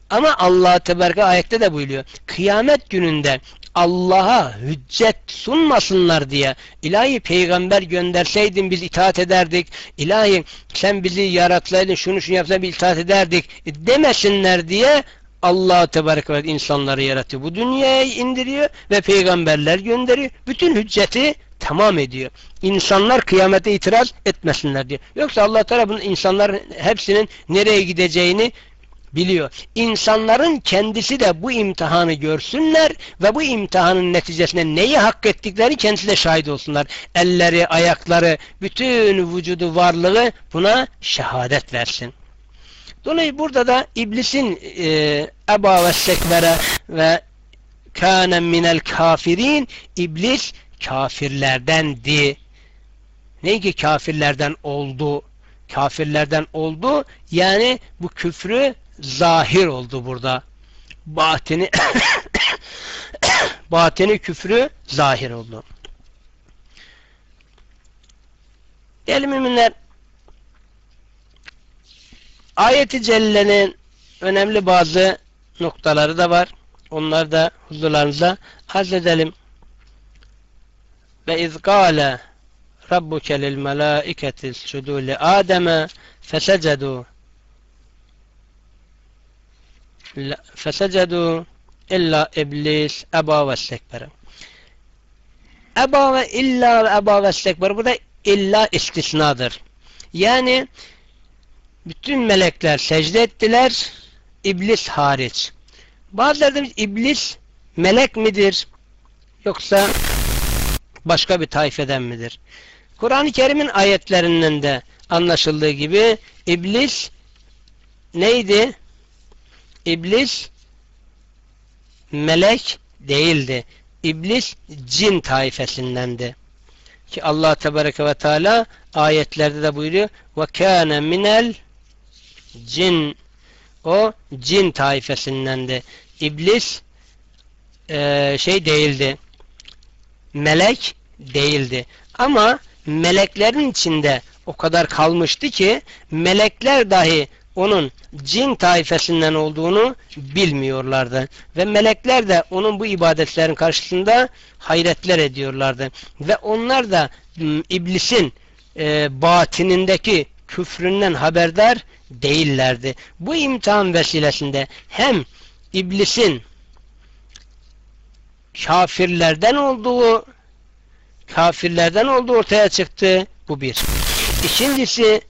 Ama Allah Tebareke ayette de buyuruyor. Kıyamet gününde Allah'a hüccet sunmasınlar diye ilahi peygamber gönderseydin biz itaat ederdik. İlahi sen bizi yaratsaydın şunu şunu yapsaydın biz itaat ederdik demesinler diye Allah Tebareke ve insanları yaratıyor. Bu dünyaya indiriyor ve peygamberler gönderiyor. Bütün hücceti tamam ediyor. İnsanlar kıyamete itiraz etmesinler diye. Yoksa Allah Teala bunun insanların hepsinin nereye gideceğini biliyor. İnsanların kendisi de bu imtihanı görsünler ve bu imtihanın neticesinde neyi hak ettikleri kendisi de şahit olsunlar. Elleri, ayakları, bütün vücudu, varlığı buna şehadet versin. Dolayısıyla burada da iblisin e, eba ve sekbere ve kâne minel kafirin iblis kafirlerdendi. Ne ki kafirlerden oldu? Kafirlerden oldu. Yani bu küfrü zahir oldu burada. Batini batini küfrü zahir oldu. Değerli müminler ayeti cellenin önemli bazı noktaları da var. Onları da huzurlarınızda arz edelim. Ve iz gâle rabbuke lil melâiketi iscudû li Adem'e fesecedu fesecedu illa iblis eba ve istekbere. Eba ve illa ve eba ve istekbere. Burada illa istisnadır. Yani bütün melekler secde ettiler, iblis hariç. Bazıları demiş iblis melek midir? Yoksa başka bir taifeden midir? Kur'an-ı Kerim'in ayetlerinden de anlaşıldığı gibi iblis neydi? İblis melek değildi. İblis cin taifesindendi. Ki Allah Tebareke ve Teala ayetlerde de buyuruyor ve kâne minel cin o cin taifesindendi. İblis e, şey değildi. Melek değildi. Ama meleklerin içinde o kadar kalmıştı ki melekler dahi onun cin taifesinden olduğunu bilmiyorlardı. Ve melekler de onun bu ibadetlerin karşısında hayretler ediyorlardı. Ve onlar da iblisin e, batinindeki küfründen haberdar değillerdi. Bu imtihan vesilesinde hem iblisin kafirlerden olduğu kafirlerden olduğu ortaya çıktı. Bu bir. İkincisi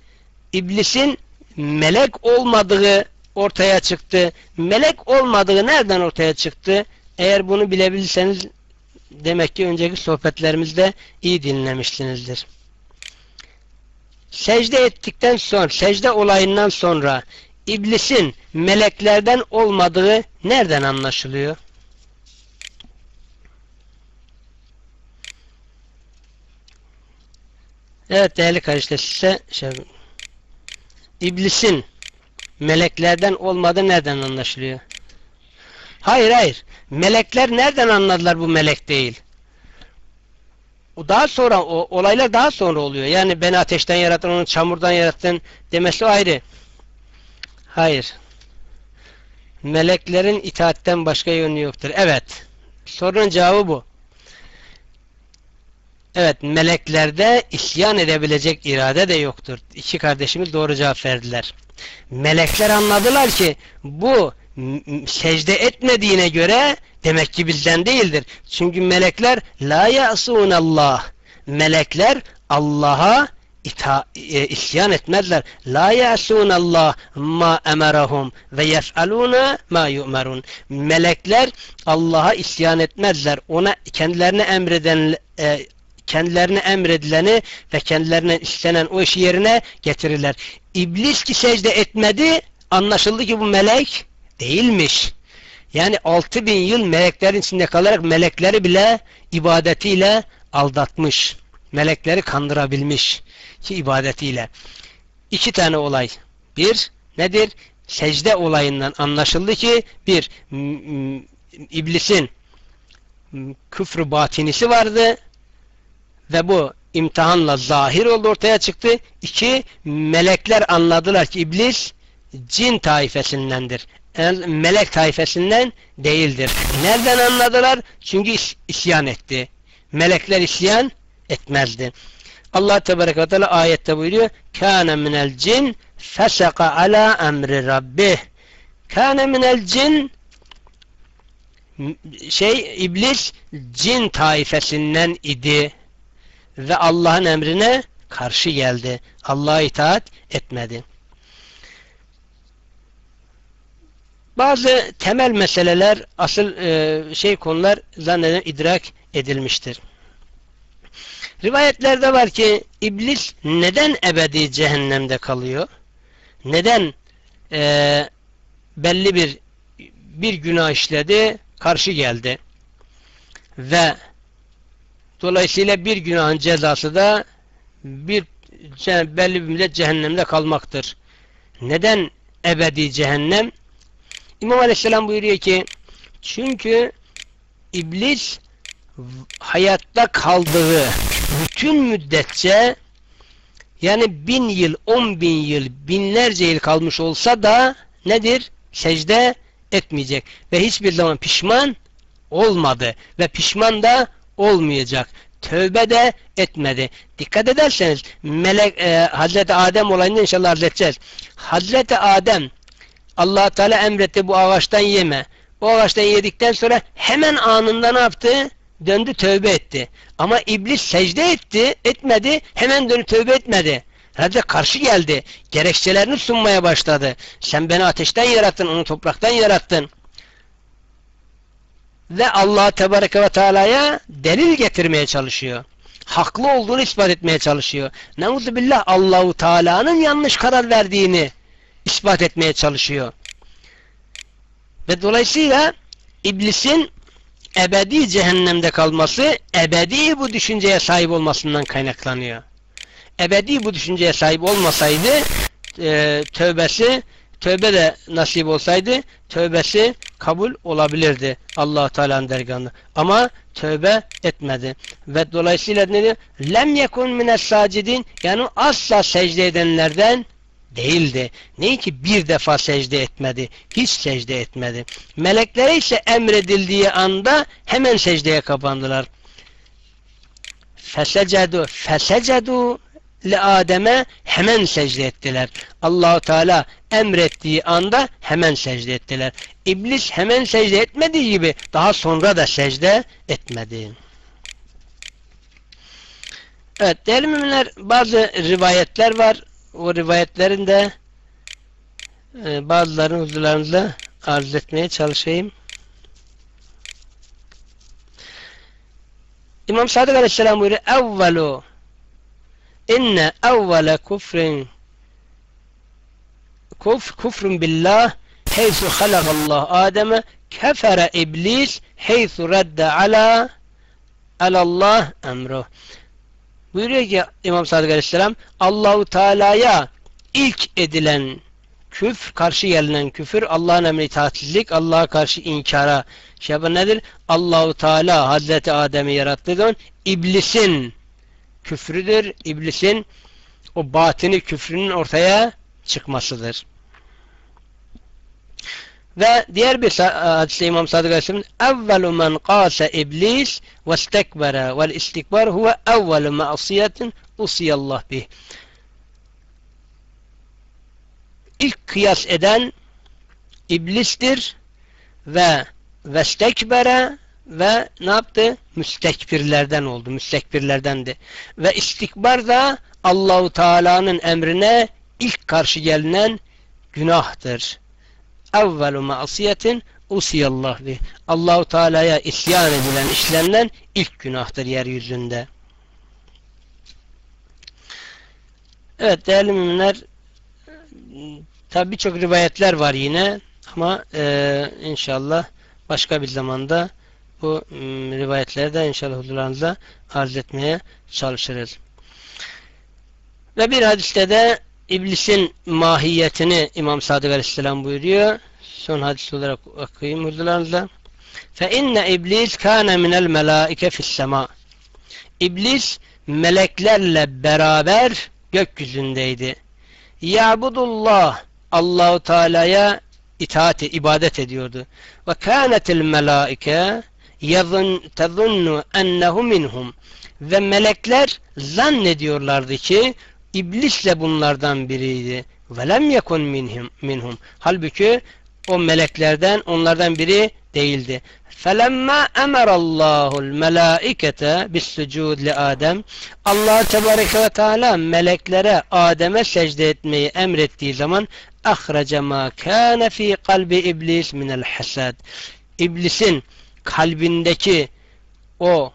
iblisin melek olmadığı ortaya çıktı. Melek olmadığı nereden ortaya çıktı? Eğer bunu bilebilirseniz demek ki önceki sohbetlerimizde iyi dinlemişsinizdir. Secde ettikten sonra, secde olayından sonra iblisin meleklerden olmadığı nereden anlaşılıyor? Evet değerli kardeşler size şey, iblisin meleklerden olmadığı nereden anlaşılıyor? Hayır hayır. Melekler nereden anladılar bu melek değil? O daha sonra o olaylar daha sonra oluyor. Yani beni ateşten yarattın, onu çamurdan yarattın demesi ayrı. Hayır. Meleklerin itaatten başka yönü yoktur. Evet. Sorunun cevabı bu. Evet, meleklerde isyan edebilecek irade de yoktur. İki kardeşimiz doğru cevap verdiler. Melekler anladılar ki bu secde etmediğine göre demek ki bizden değildir. Çünkü melekler la ya'sunallah. Melekler Allah'a ita e, isyan etmezler. La ya'sunallah ma emerahum ve yef'aluna ma yu'merun. Melekler Allah'a isyan etmezler. Ona kendilerine emreden e, kendilerine emredileni ve kendilerine istenen o işi yerine getirirler. İblis ki secde etmedi, anlaşıldı ki bu melek değilmiş. Yani 6000 yıl meleklerin içinde kalarak melekleri bile ibadetiyle aldatmış. Melekleri kandırabilmiş ki ibadetiyle. İki tane olay. Bir, nedir? Secde olayından anlaşıldı ki bir, iblisin küfrü batinisi vardı ve bu imtihanla zahir oldu ortaya çıktı. İki, melekler anladılar ki iblis cin taifesindendir. Melek taifesinden değildir. Nereden anladılar? Çünkü is isyan etti. Melekler isyan etmezdi. Allah Tebarek ve Teala ayette buyuruyor. Kâne minel cin feseka ala emri rabbih. Kâne minel cin şey iblis cin taifesinden idi ve Allah'ın emrine karşı geldi. Allah'a itaat etmedi. Bazı temel meseleler, asıl e, şey konular zanneden idrak edilmiştir. Rivayetlerde var ki iblis neden ebedi cehennemde kalıyor? Neden e, belli bir bir günah işledi, karşı geldi ve Dolayısıyla bir günahın cezası da bir belli bir cehennemde kalmaktır. Neden ebedi cehennem? İmam Aleyhisselam buyuruyor ki çünkü iblis hayatta kaldığı bütün müddetçe yani bin yıl, on bin yıl, binlerce yıl kalmış olsa da nedir? Secde etmeyecek. Ve hiçbir zaman pişman olmadı. Ve pişman da olmayacak. Tövbe de etmedi. Dikkat ederseniz melek e, Hazreti Adem olayını inşallah halledeceğiz. Hazreti Adem allah Teala emretti bu ağaçtan yeme. O ağaçtan yedikten sonra hemen anında ne yaptı? Döndü tövbe etti. Ama iblis secde etti, etmedi. Hemen dönüp tövbe etmedi. Herhalde karşı geldi. Gerekçelerini sunmaya başladı. Sen beni ateşten yarattın, onu topraktan yarattın ve Allah Tebareke ve Teala'ya delil getirmeye çalışıyor. Haklı olduğunu ispat etmeye çalışıyor. Neuzubillah Allahu Teala'nın yanlış karar verdiğini ispat etmeye çalışıyor. Ve dolayısıyla iblisin ebedi cehennemde kalması ebedi bu düşünceye sahip olmasından kaynaklanıyor. Ebedi bu düşünceye sahip olmasaydı e, tövbesi tövbe de nasip olsaydı tövbesi kabul olabilirdi allah Teala'nın dergahında. Ama tövbe etmedi. Ve dolayısıyla ne diyor? Lem yekun mines sacidin yani asla secde edenlerden değildi. Ne ki bir defa secde etmedi. Hiç secde etmedi. Meleklere ise emredildiği anda hemen secdeye kapandılar. Fesecedu fesecedu le Adem'e hemen secde ettiler. Allahu Teala emrettiği anda hemen secde ettiler. İblis hemen secde etmediği gibi daha sonra da secde etmedi. Evet değerli müminler bazı rivayetler var. O rivayetlerin de e, bazılarını huzurlarınızda arz etmeye çalışayım. İmam Sadık Aleyhisselam buyuruyor evvelu inne evvele kufrin kufr kufrun billah heysu halakallah Adem'e kefere iblis heysu redde ala alallah emruh buyuruyor ki İmam Sadık Aleyhisselam Allahu Teala'ya ilk edilen küfür, karşı gelinen küfür, Allah'ın emri itaatsizlik, Allah'a karşı inkara. Şey bu nedir? Allahu Teala Hazreti Adem'i yarattığı zaman iblisin küfrüdür. İblisin o batini küfrünün ortaya çıkmasıdır. Ve diğer bir hadiste İmam Sadık Aleyhisselam men qase iblis ve istekbere vel istikbar huve evvelu ma'asiyetin usiyallah bih. İlk kıyas eden iblistir ve vestekbere ve ne yaptı? Müstekbirlerden oldu. Müstekbirlerdendi. Ve istikbar da Allahu Teala'nın emrine ilk karşı gelinen günahtır. Evvelu masiyetin usiyallah bi. Allahu Teala'ya isyan edilen, işlenen ilk günahtır yeryüzünde. Evet değerli müminler tabi birçok rivayetler var yine ama e, inşallah başka bir zamanda bu rivayetleri de inşallah huzurlarınıza arz etmeye çalışırız. Ve bir hadiste de iblisin mahiyetini İmam Sadık Aleyhisselam buyuruyor. Son hadis olarak okuyayım huzurlarınıza. Fe inne iblis kâne minel melâike fissema. İblis meleklerle beraber gökyüzündeydi. Ya'budullah Allahu Teala'ya itaat ibadet ediyordu. Ve kânetil melâike yazın tezunnu ennehu minhum ve melekler zannediyorlardı ki iblis de bunlardan biriydi. Ve lem yekun minhum minhum. Halbuki o meleklerden onlardan biri değildi. Felemma emerallahu'l melaikete bis sucud li Adem. Allah tebareke ve teala meleklere Adem'e secde etmeyi emrettiği zaman ahraca ma kana fi kalbi iblis minel hasad. İblisin kalbindeki o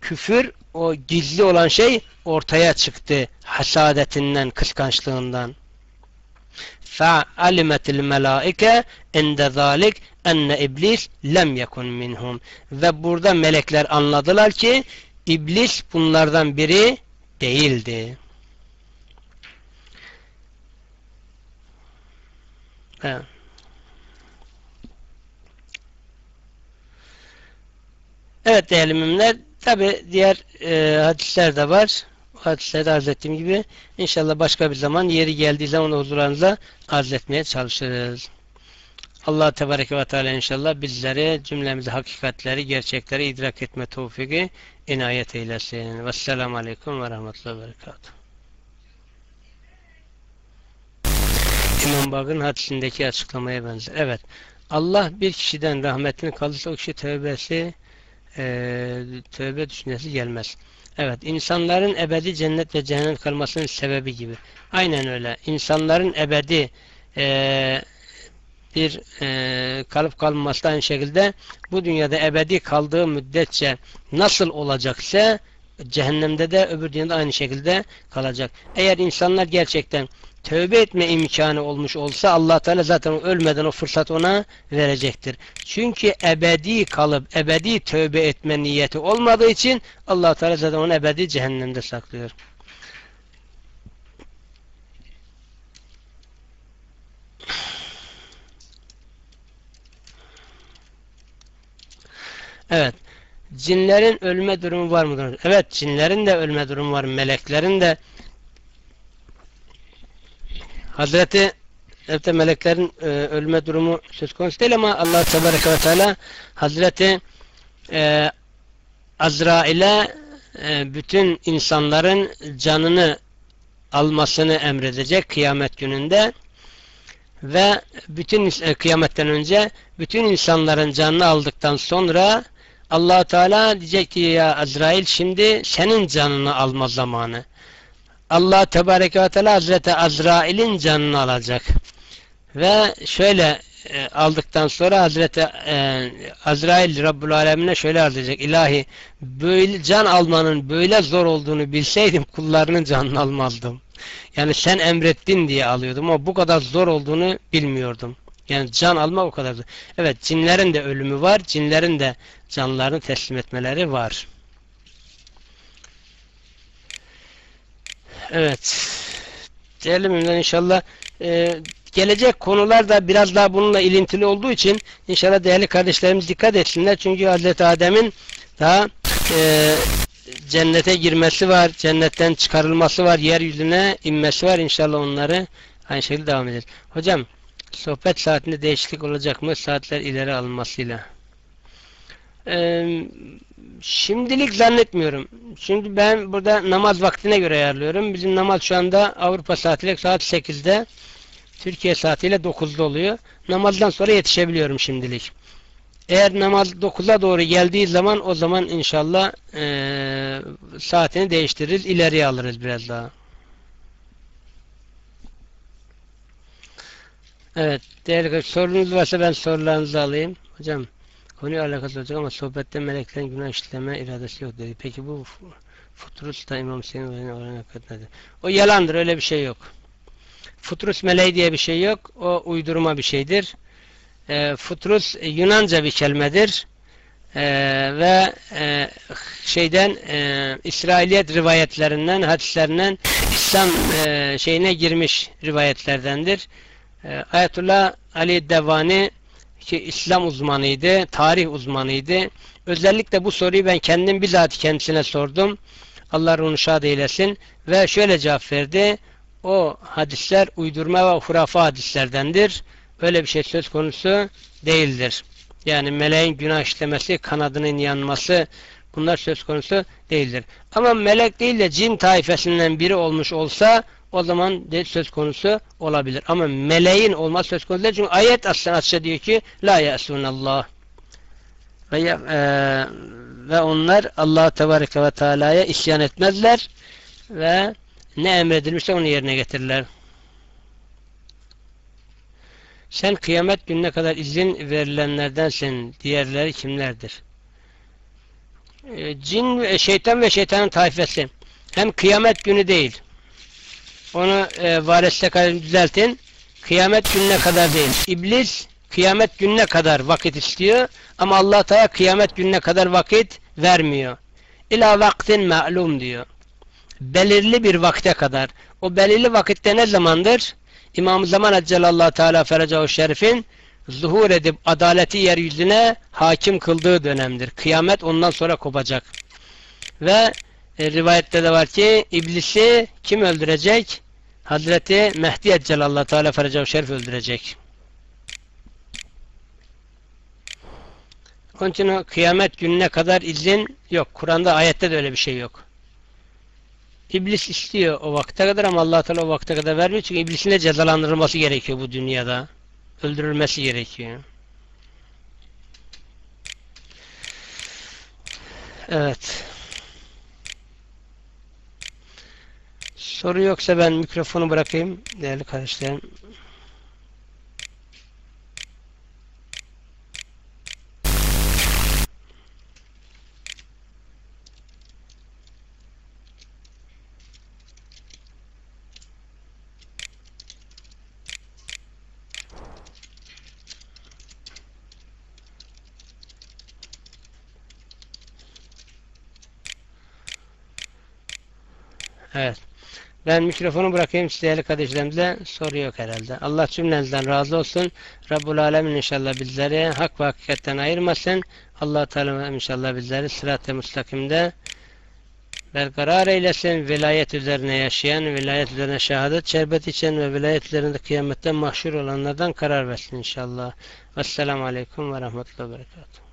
küfür, o gizli olan şey ortaya çıktı hasadetinden, kıskançlığından. فَعَلِمَتِ الْمَلَائِكَ اِنْدَ ذَٰلِكَ enne iblis lem yekun minhum. Ve burada melekler anladılar ki iblis bunlardan biri değildi. Evet. Evet değerli müminler tabi diğer e, hadisler de var. O hadislerde arz ettiğim gibi inşallah başka bir zaman yeri geldiği zaman huzurlarınıza arz etmeye çalışırız. Allah Tebareke ve Teala inşallah bizleri cümlemizi hakikatleri, gerçekleri idrak etme tevfiki inayet eylesin. Vesselamu Aleyküm ve Rahmetullahi ve Berekatuhu. İmam Bakın hadisindeki açıklamaya benzer. Evet. Allah bir kişiden rahmetini kalırsa o kişi tövbesi e, tövbe düşüncesi gelmez. Evet. insanların ebedi cennet ve cehennem kalmasının sebebi gibi. Aynen öyle. İnsanların ebedi e, bir e, kalıp kalmaması aynı şekilde bu dünyada ebedi kaldığı müddetçe nasıl olacaksa cehennemde de öbür dünyada aynı şekilde kalacak. Eğer insanlar gerçekten tövbe etme imkanı olmuş olsa allah Teala zaten ölmeden o fırsat ona verecektir. Çünkü ebedi kalıp ebedi tövbe etme niyeti olmadığı için allah Teala zaten onu ebedi cehennemde saklıyor. Evet. Cinlerin ölme durumu var mıdır? Evet, cinlerin de ölme durumu var. Meleklerin de Hazreti evet, meleklerin e, ölme durumu söz konusu değil ama Allah Tebareke ve Teala Hazreti e, Azrail'e e, bütün insanların canını almasını emredecek kıyamet gününde ve bütün e, kıyametten önce bütün insanların canını aldıktan sonra allah Teala diyecek ki ya Azrail şimdi senin canını alma zamanı. Allah Tebareke ve Teala Hazreti Azrail'in canını alacak. Ve şöyle e, aldıktan sonra Hazreti e, Azrail Rabbul Alemine şöyle edecek. İlahi böyle can almanın böyle zor olduğunu bilseydim kullarının canını almazdım. Yani sen emrettin diye alıyordum ama bu kadar zor olduğunu bilmiyordum. Yani can alma o kadar zor. Evet cinlerin de ölümü var. Cinlerin de canlarını teslim etmeleri var. Evet. Değerli müminler inşallah e, gelecek konular da biraz daha bununla ilintili olduğu için inşallah değerli kardeşlerimiz dikkat etsinler. Çünkü Hazreti Adem'in daha e, cennete girmesi var, cennetten çıkarılması var, yeryüzüne inmesi var. İnşallah onları aynı şekilde devam edeceğiz. Hocam sohbet saatinde değişiklik olacak mı? Saatler ileri alınmasıyla. Ee, şimdilik zannetmiyorum. Çünkü ben burada namaz vaktine göre ayarlıyorum. Bizim namaz şu anda Avrupa saatiyle saat 8'de Türkiye saatiyle 9'da oluyor. Namazdan sonra yetişebiliyorum şimdilik. Eğer namaz 9'a doğru geldiği zaman o zaman inşallah e, saatini değiştiririz. ileriye alırız biraz daha. Evet. Değerli sorunuz varsa ben sorularınızı alayım. Hocam konuya alakası olacak ama sohbette meleklerin günah işleme iradesi yok dedi. Peki bu Futurus da İmam Hüseyin oranı nedir? O yalandır. Öyle bir şey yok. Futurus meleği diye bir şey yok. O uydurma bir şeydir. E, futurus e, Yunanca bir kelimedir. E, ve e, şeyden e, İsrailiyet rivayetlerinden, hadislerinden İslam e, şeyine girmiş rivayetlerdendir. E, Ayetullah Ali Devani ki İslam uzmanıydı, tarih uzmanıydı. Özellikle bu soruyu ben kendim bizzat kendisine sordum. Allah onu şad eylesin. Ve şöyle cevap verdi. O hadisler uydurma ve hurafa hadislerdendir. Öyle bir şey söz konusu değildir. Yani meleğin günah işlemesi, kanadının yanması bunlar söz konusu değildir. Ama melek değil de cin taifesinden biri olmuş olsa o zaman de söz konusu olabilir. Ama meleğin olma söz konusu değil. Çünkü ayet aslında açıkça diyor ki La ya'sunallah ve, e, ve onlar Allah Tebareke ve Teala'ya isyan etmezler ve ne emredilmişse onu yerine getirirler. Sen kıyamet gününe kadar izin verilenlerdensin. Diğerleri kimlerdir? E, cin, şeytan ve şeytanın tayfesi. Hem kıyamet günü değil. Onu e, varisle düzeltin. Kıyamet gününe kadar değil. İblis kıyamet gününe kadar vakit istiyor ama Allah Teala kıyamet gününe kadar vakit vermiyor. İla vaktin ma'lum diyor. Belirli bir vakte kadar. O belirli vakitte ne zamandır? İmam-ı Zaman Eccelallah Teala Feracahu Şerif'in zuhur edip adaleti yeryüzüne hakim kıldığı dönemdir. Kıyamet ondan sonra kopacak. Ve e, rivayette de var ki iblisi kim öldürecek? Hazreti Mehdi Eccelallah Teala Feracahu Şerif öldürecek. Onun için kıyamet gününe kadar izin yok. Kur'an'da ayette de öyle bir şey yok. İblis istiyor o vakte kadar ama allah Teala o vakte kadar vermiyor. Çünkü iblisin de cezalandırılması gerekiyor bu dünyada. Öldürülmesi gerekiyor. Evet. Soru yoksa ben mikrofonu bırakayım değerli kardeşlerim. Evet. Ben mikrofonu bırakayım değerli kardeşlerimizle. Soru yok herhalde. Allah cümlenizden razı olsun. Rabbul Alemin inşallah bizleri hak ve hakikatten ayırmasın. Allah Teala inşallah bizleri sırat-ı müstakimde berkarar eylesin. Vilayet üzerine yaşayan, vilayet üzerine şehadet şerbet içen ve vilayet üzerinde kıyamette mahşur olanlardan karar versin inşallah. Vesselamu Aleyküm ve Rahmetullahi ve Berekatuhu.